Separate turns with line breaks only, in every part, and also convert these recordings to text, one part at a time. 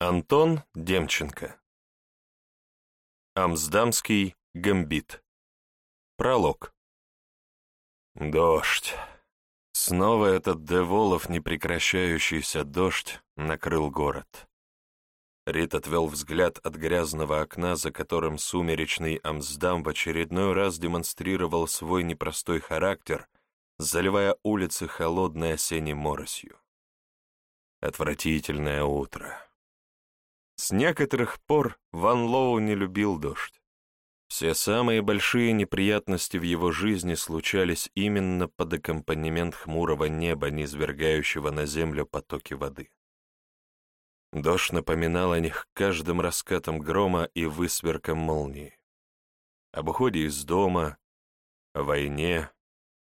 Антон Демченко. Амсдамский гамбит. Пролог. Дождь. Снова этот Деволов непрекращающийся дождь накрыл город. Рит отвел взгляд от грязного окна, за которым сумеречный Амсдам в очередной раз демонстрировал свой непростой характер, заливая улицы холодной осенней моросью. Отвратительное утро. С некоторых пор Ван Лоу не любил дождь. Все самые большие неприятности в его жизни случались именно под аккомпанемент хмурого неба, низвергающего на землю потоки воды. Дождь напоминал о них каждым раскатом грома и высверком молнии. Об уходе из дома, войне,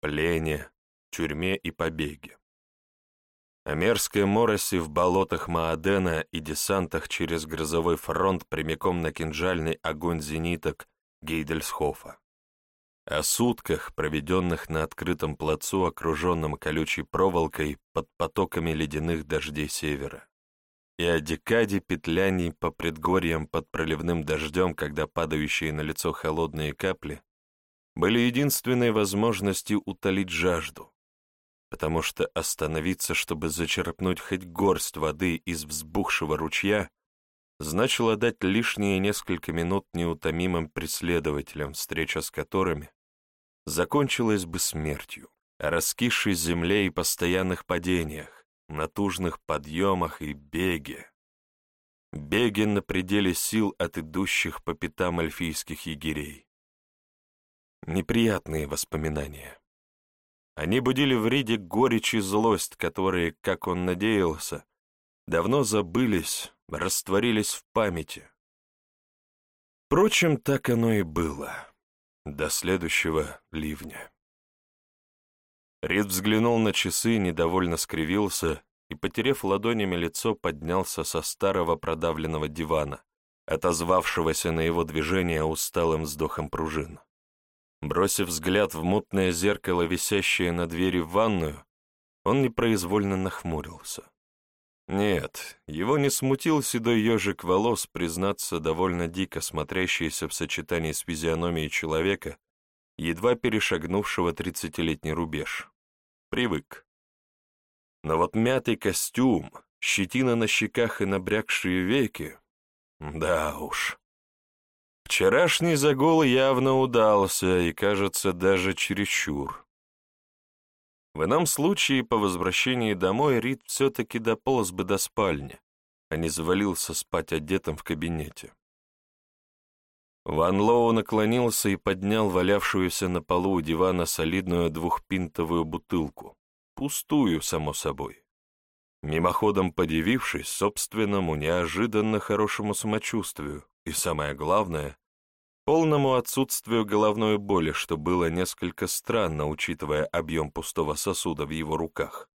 плене, тюрьме и побеге о мерзкой мороси в болотах Маадена и десантах через грозовой фронт прямиком на кинжальный огонь зениток Гейдельсхофа, о сутках, проведенных на открытом плацу, окруженном колючей проволокой под потоками ледяных дождей севера, и о декаде петляний по предгорьям под проливным дождем, когда падающие на лицо холодные капли были единственной возможностью утолить жажду, потому что остановиться, чтобы зачерпнуть хоть горсть воды из взбухшего ручья, значило дать лишние несколько минут неутомимым преследователям, встреча с которыми закончилась бы смертью, о раскисшей земле и постоянных падениях, натужных подъемах и беге. Беге на пределе сил от идущих по пятам альфийских егерей. Неприятные воспоминания. Они будили в Риде горечь и злость, которые, как он надеялся, давно забылись, растворились в памяти. Впрочем, так оно и было. До следующего ливня. Рид взглянул на часы, недовольно скривился и, потерев ладонями лицо, поднялся со старого продавленного дивана, отозвавшегося на его движение усталым вздохом пружин. Бросив взгляд в мутное зеркало, висящее на двери в ванную, он непроизвольно нахмурился. Нет, его не смутил седой ежик волос, признаться, довольно дико смотрящийся в сочетании с физиономией человека, едва перешагнувшего тридцатилетний рубеж. Привык. Но вот мятый костюм, щетина на щеках и набрякшие веки... Да уж. Вчерашний загул явно удался и, кажется, даже чересчур. В ином случае, по возвращении домой, Рид все-таки дополз бы до спальни, а не завалился спать одетым в кабинете. Ван Лоу наклонился и поднял валявшуюся на полу у дивана солидную двухпинтовую бутылку, пустую, само собой. Мимоходом подивившись собственному неожиданно хорошему самочувствию, и самое главное, полному отсутствию головной боли, что было несколько странно, учитывая объем пустого сосуда в его руках.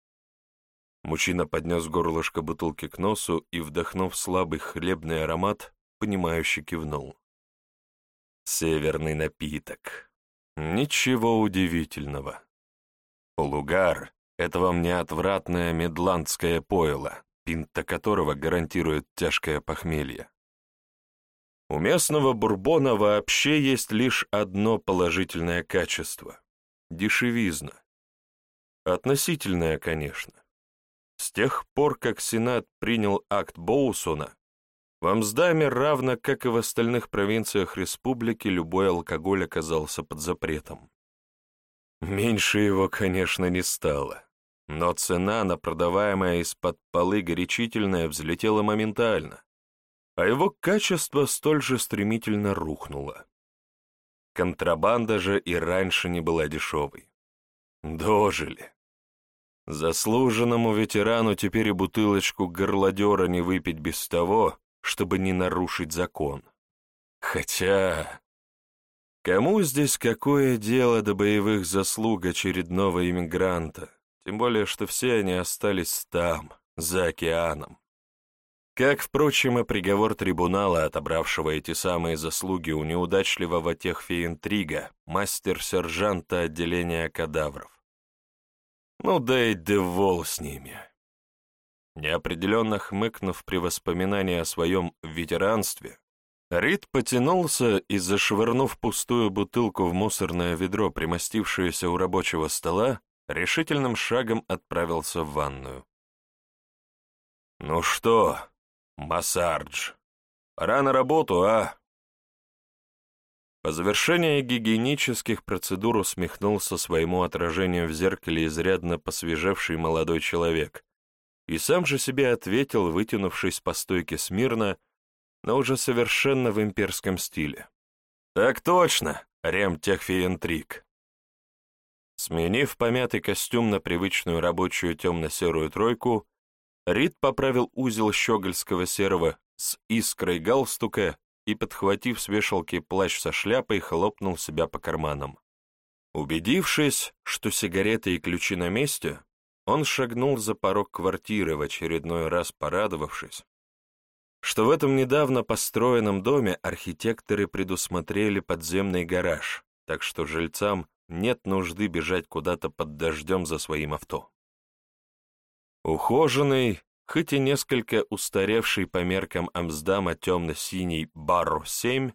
Мужчина поднес горлышко бутылки к носу и, вдохнув слабый хлебный аромат, понимающе кивнул. Северный напиток. Ничего удивительного. Лугар — это вам не отвратное медландское пойло, пинта которого гарантирует тяжкое похмелье. У местного бурбона вообще есть лишь одно положительное качество — дешевизна. Относительное, конечно. С тех пор, как Сенат принял акт Боусона, в Амсдаме, равно как и в остальных провинциях республики, любой алкоголь оказался под запретом. Меньше его, конечно, не стало, но цена на продаваемое из-под полы горячительное взлетела моментально а его качество столь же стремительно рухнуло. Контрабанда же и раньше не была дешевой. Дожили. Заслуженному ветерану теперь и бутылочку горлодера не выпить без того, чтобы не нарушить закон. Хотя... Кому здесь какое дело до боевых заслуг очередного иммигранта? Тем более, что все они остались там, за океаном. Как, впрочем, и приговор трибунала, отобравшего эти самые заслуги у неудачливого техфеинтрига, мастер-сержанта отделения кадавров. Ну да и девол с ними. Неопределенно хмыкнув при воспоминании о своем ветеранстве, Рид потянулся и, зашвырнув пустую бутылку в мусорное ведро, примостившееся у рабочего стола, решительным шагом отправился в ванную. «Ну что, Массардж, пора на работу, а?» По завершении гигиенических процедур усмехнулся своему отражению в зеркале изрядно посвежевший молодой человек и сам же себе ответил, вытянувшись по стойке смирно, но уже совершенно в имперском стиле. «Так точно, ремтехфиентрик!» Сменив помятый костюм на привычную рабочую темно-серую тройку, Рид поправил узел щегольского серого с искрой галстука и, подхватив с вешалки плащ со шляпой, хлопнул себя по карманам. Убедившись, что сигареты и ключи на месте, он шагнул за порог квартиры, в очередной раз порадовавшись, что в этом недавно построенном доме архитекторы предусмотрели подземный гараж, так что жильцам нет нужды бежать куда-то под дождем за своим авто. Ухоженный, хоть и несколько устаревший по меркам Амсдама темно-синий Барро-7,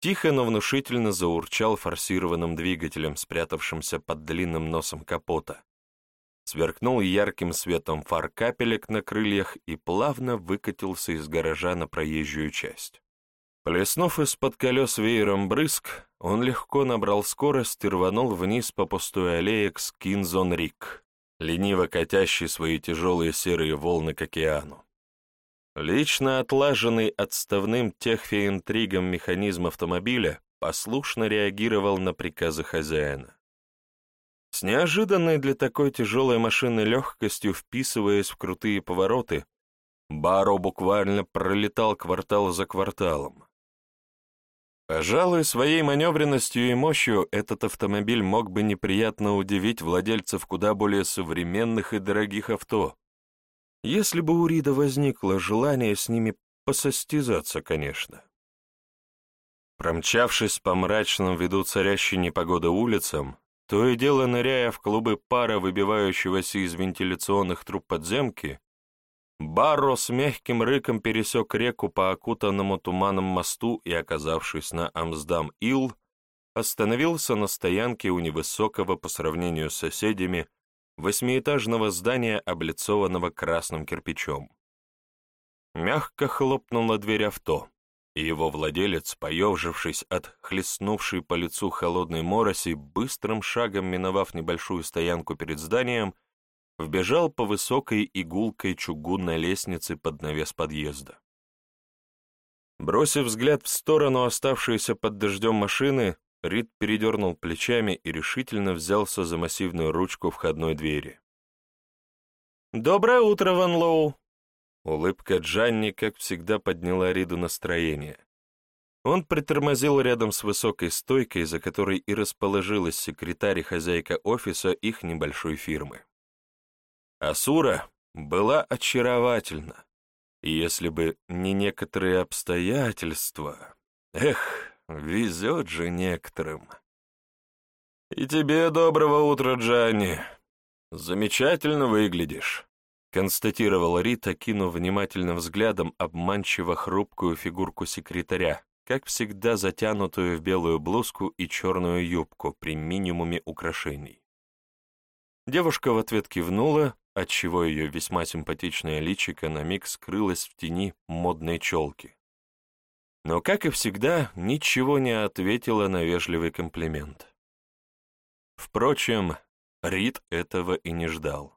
тихо, но внушительно заурчал форсированным двигателем, спрятавшимся под длинным носом капота, сверкнул ярким светом фар капелек на крыльях и плавно выкатился из гаража на проезжую часть. Плеснув из-под колес веером брызг, он легко набрал скорость и рванул вниз по пустой аллее к Скинзон-Рик, лениво катящий свои тяжелые серые волны к океану. Лично отлаженный отставным техфеинтригом механизм автомобиля послушно реагировал на приказы хозяина. С неожиданной для такой тяжелой машины легкостью вписываясь в крутые повороты, Баро буквально пролетал квартал за кварталом. Пожалуй, своей маневренностью и мощью этот автомобиль мог бы неприятно удивить владельцев куда более современных и дорогих авто, если бы у Рида возникло желание с ними посостязаться, конечно. Промчавшись по мрачным ввиду царящей непогоды улицам, то и дело ныряя в клубы пара, выбивающегося из вентиляционных труб подземки, Барро с мягким рыком пересек реку по окутанному туманом мосту и, оказавшись на Амсдам-Ил, остановился на стоянке у невысокого по сравнению с соседями восьмиэтажного здания, облицованного красным кирпичом. Мягко хлопнула дверь авто и его владелец, поежившись от хлестнувшей по лицу холодной мороси, быстрым шагом миновав небольшую стоянку перед зданием, вбежал по высокой игулкой чугунной лестнице под навес подъезда. Бросив взгляд в сторону оставшейся под дождем машины, Рид передернул плечами и решительно взялся за массивную ручку входной двери. «Доброе утро, Ван Лоу!» Улыбка Джанни, как всегда, подняла Риду настроение. Он притормозил рядом с высокой стойкой, за которой и расположилась секретарь и хозяйка офиса их небольшой фирмы. Асура была очаровательна, и если бы не некоторые обстоятельства... Эх, везет же некоторым. «И тебе доброго утра, Джанни. Замечательно выглядишь» констатировал Рита, кинув внимательным взглядом обманчиво хрупкую фигурку секретаря, как всегда затянутую в белую блузку и черную юбку при минимуме украшений. Девушка в ответ кивнула, отчего ее весьма симпатичное личико на миг скрылось в тени модной челки. Но, как и всегда, ничего не ответила на вежливый комплимент. Впрочем, Рид этого и не ждал.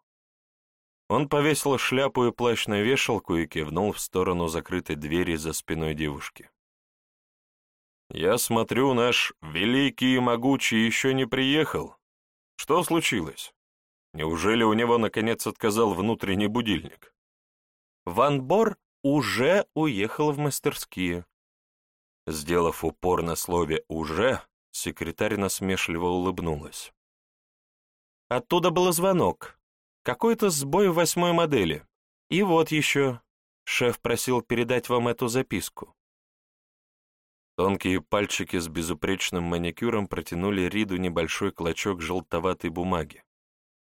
Он повесил шляпу и плащ на вешалку и кивнул в сторону закрытой двери за спиной девушки. «Я смотрю, наш великий и могучий еще не приехал. Что случилось? Неужели у него, наконец, отказал внутренний будильник?» Ван Бор уже уехал в мастерские. Сделав упор на слове «уже», секретарь насмешливо улыбнулась. Оттуда был звонок. Какой-то сбой в восьмой модели. И вот еще. Шеф просил передать вам эту записку. Тонкие пальчики с безупречным маникюром протянули Риду небольшой клочок желтоватой бумаги.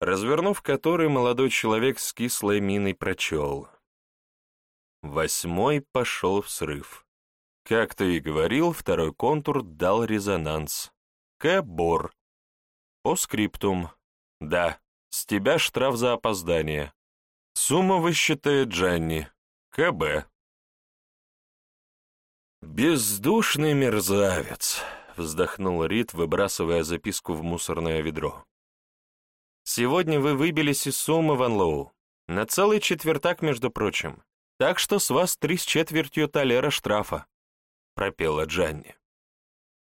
Развернув который, молодой человек с кислой миной прочел. Восьмой пошел в срыв. Как ты и говорил, второй контур дал резонанс. К-бор. По скриптум. Да, с тебя штраф за опоздание. Сумма высчитает Джанни. КБ. «Бездушный мерзавец», — вздохнул Рид, выбрасывая записку в мусорное ведро. «Сегодня вы выбились из суммы, Ван Лоу. На целый четвертак, между прочим. Так что с вас три с четвертью талера штрафа», — пропела Джанни.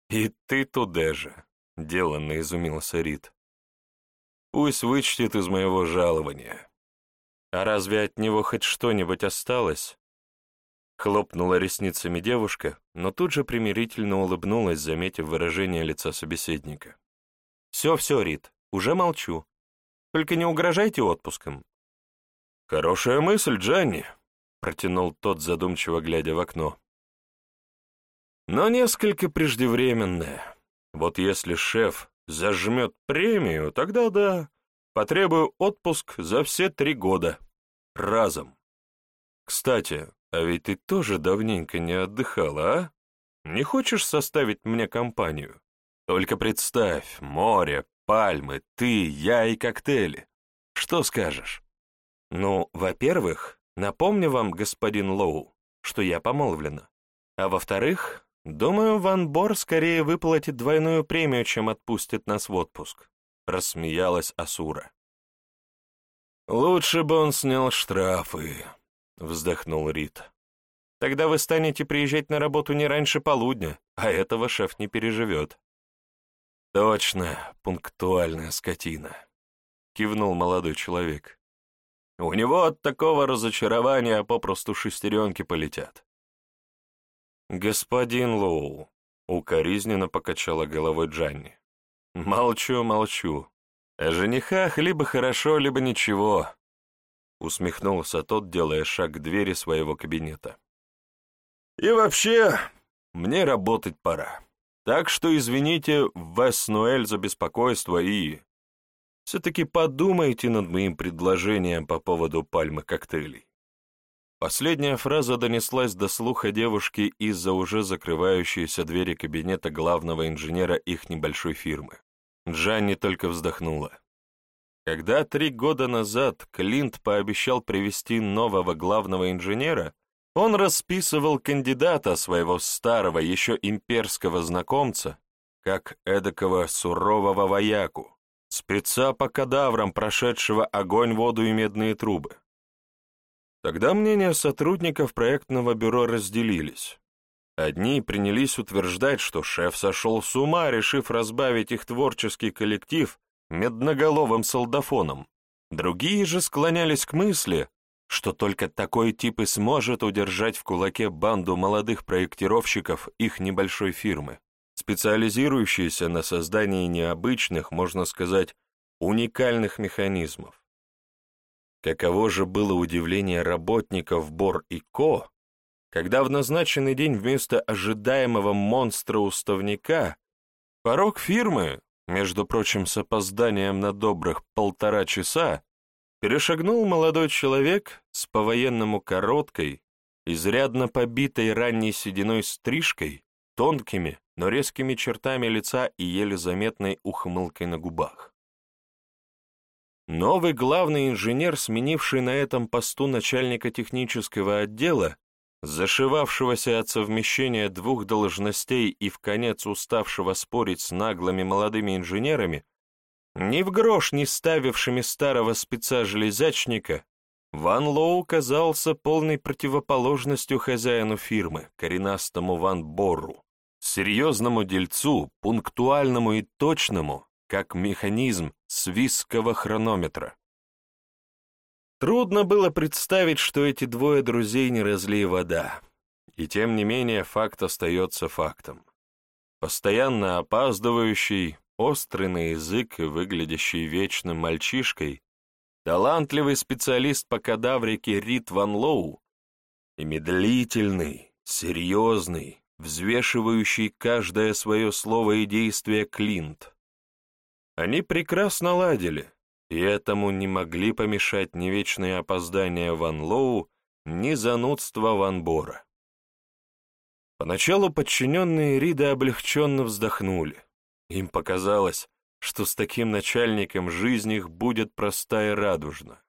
«И ты туда же», — деланно изумился Рид. «Пусть вычтет из моего жалования. А разве от него хоть что-нибудь осталось?» Хлопнула ресницами девушка, но тут же примирительно улыбнулась, заметив выражение лица собеседника. «Все-все, Рит, уже молчу. Только не угрожайте отпуском». «Хорошая мысль, Джанни», — протянул тот, задумчиво глядя в окно. «Но несколько преждевременная. Вот если шеф зажмет премию, тогда да, потребую отпуск за все три года. Разом. Кстати, а ведь ты тоже давненько не отдыхала, а? Не хочешь составить мне компанию? Только представь, море, пальмы, ты, я и коктейли. Что скажешь? Ну, во-первых, напомню вам, господин Лоу, что я помолвлена. А во-вторых, думаю, Ван Бор скорее выплатит двойную премию, чем отпустит нас в отпуск. Рассмеялась Асура. Лучше бы он снял штрафы, — вздохнул Рид. «Тогда вы станете приезжать на работу не раньше полудня, а этого шеф не переживет». «Точно, пунктуальная скотина», — кивнул молодой человек. «У него от такого разочарования попросту шестеренки полетят». «Господин Лоу», — укоризненно покачала головой Джанни. «Молчу, молчу. О женихах либо хорошо, либо ничего. Усмехнулся тот, делая шаг к двери своего кабинета. «И вообще, мне работать пора. Так что извините, Вес Нуэль, за беспокойство и... Все-таки подумайте над моим предложением по поводу пальмы коктейлей». Последняя фраза донеслась до слуха девушки из-за уже закрывающейся двери кабинета главного инженера их небольшой фирмы. Джанни только вздохнула. Когда три года назад Клинт пообещал привести нового главного инженера, он расписывал кандидата своего старого, еще имперского знакомца, как эдакого сурового вояку, спеца по кадаврам, прошедшего огонь, воду и медные трубы. Тогда мнения сотрудников проектного бюро разделились. Одни принялись утверждать, что шеф сошел с ума, решив разбавить их творческий коллектив медноголовым солдафоном. Другие же склонялись к мысли, что только такой тип и сможет удержать в кулаке банду молодых проектировщиков их небольшой фирмы, специализирующейся на создании необычных, можно сказать, уникальных механизмов. Каково же было удивление работников Бор и Ко, когда в назначенный день вместо ожидаемого монстра-уставника порог фирмы между прочим, с опозданием на добрых полтора часа, перешагнул молодой человек с по-военному короткой, изрядно побитой ранней сединой стрижкой, тонкими, но резкими чертами лица и еле заметной ухмылкой на губах. Новый главный инженер, сменивший на этом посту начальника технического отдела, зашивавшегося от совмещения двух должностей и в конец уставшего спорить с наглыми молодыми инженерами, ни в грош не ставившими старого спеца-железячника, Ван Лоу казался полной противоположностью хозяину фирмы, коренастому Ван Борру, серьезному дельцу, пунктуальному и точному, как механизм свистского хронометра. Трудно было представить, что эти двое друзей не разлей вода. И тем не менее факт остается фактом. Постоянно опаздывающий, острый на язык и выглядящий вечным мальчишкой, талантливый специалист по кадаврике Рит Ван Лоу и медлительный, серьезный, взвешивающий каждое свое слово и действие Клинт. Они прекрасно ладили, и этому не могли помешать ни вечные опоздания Ван Лоу, ни занудство Ван Бора. Поначалу подчиненные Рида облегченно вздохнули. Им показалось, что с таким начальником жизнь их будет проста и радужна.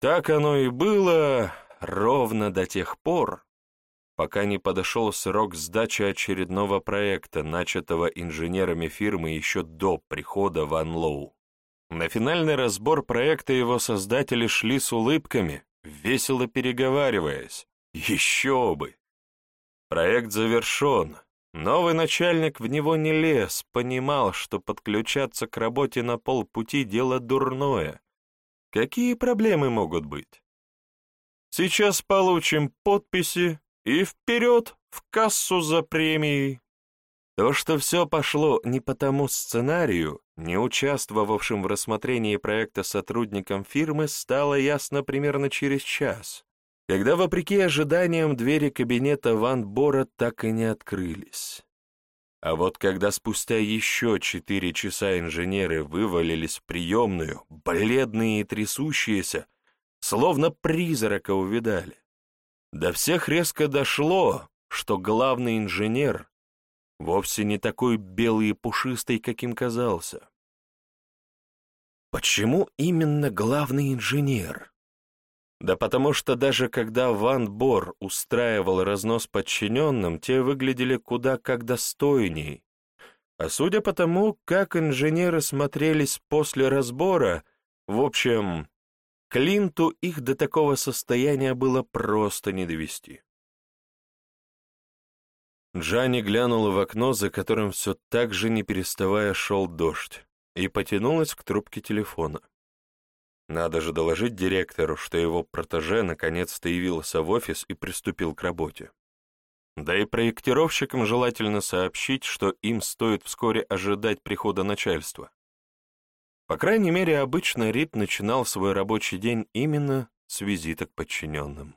Так оно и было ровно до тех пор, пока не подошел срок сдачи очередного проекта, начатого инженерами фирмы еще до прихода Ван Лоу. На финальный разбор проекта его создатели шли с улыбками, весело переговариваясь. Еще бы! Проект завершен. Новый начальник в него не лез, понимал, что подключаться к работе на полпути — дело дурное. Какие проблемы могут быть? Сейчас получим подписи и вперед в кассу за премией. То, что все пошло не по тому сценарию, не участвовавшим в рассмотрении проекта сотрудникам фирмы, стало ясно примерно через час когда, вопреки ожиданиям, двери кабинета Ван Бора так и не открылись. А вот когда спустя еще четыре часа инженеры вывалились в приемную, бледные и трясущиеся, словно призрака увидали, до всех резко дошло, что главный инженер вовсе не такой белый и пушистый, каким казался. Почему именно главный инженер? Да потому что даже когда Ван Бор устраивал разнос подчиненным, те выглядели куда как достойней. А судя по тому, как инженеры смотрелись после разбора, в общем, Клинту их до такого состояния было просто не довести. Джанни глянула в окно, за которым все так же не переставая шел дождь, и потянулась к трубке телефона. Надо же доложить директору, что его протеже наконец-то явился в офис и приступил к работе. Да и проектировщикам желательно сообщить, что им стоит вскоре ожидать прихода начальства. По крайней мере, обычно Рид начинал свой рабочий день именно с визита к подчиненным.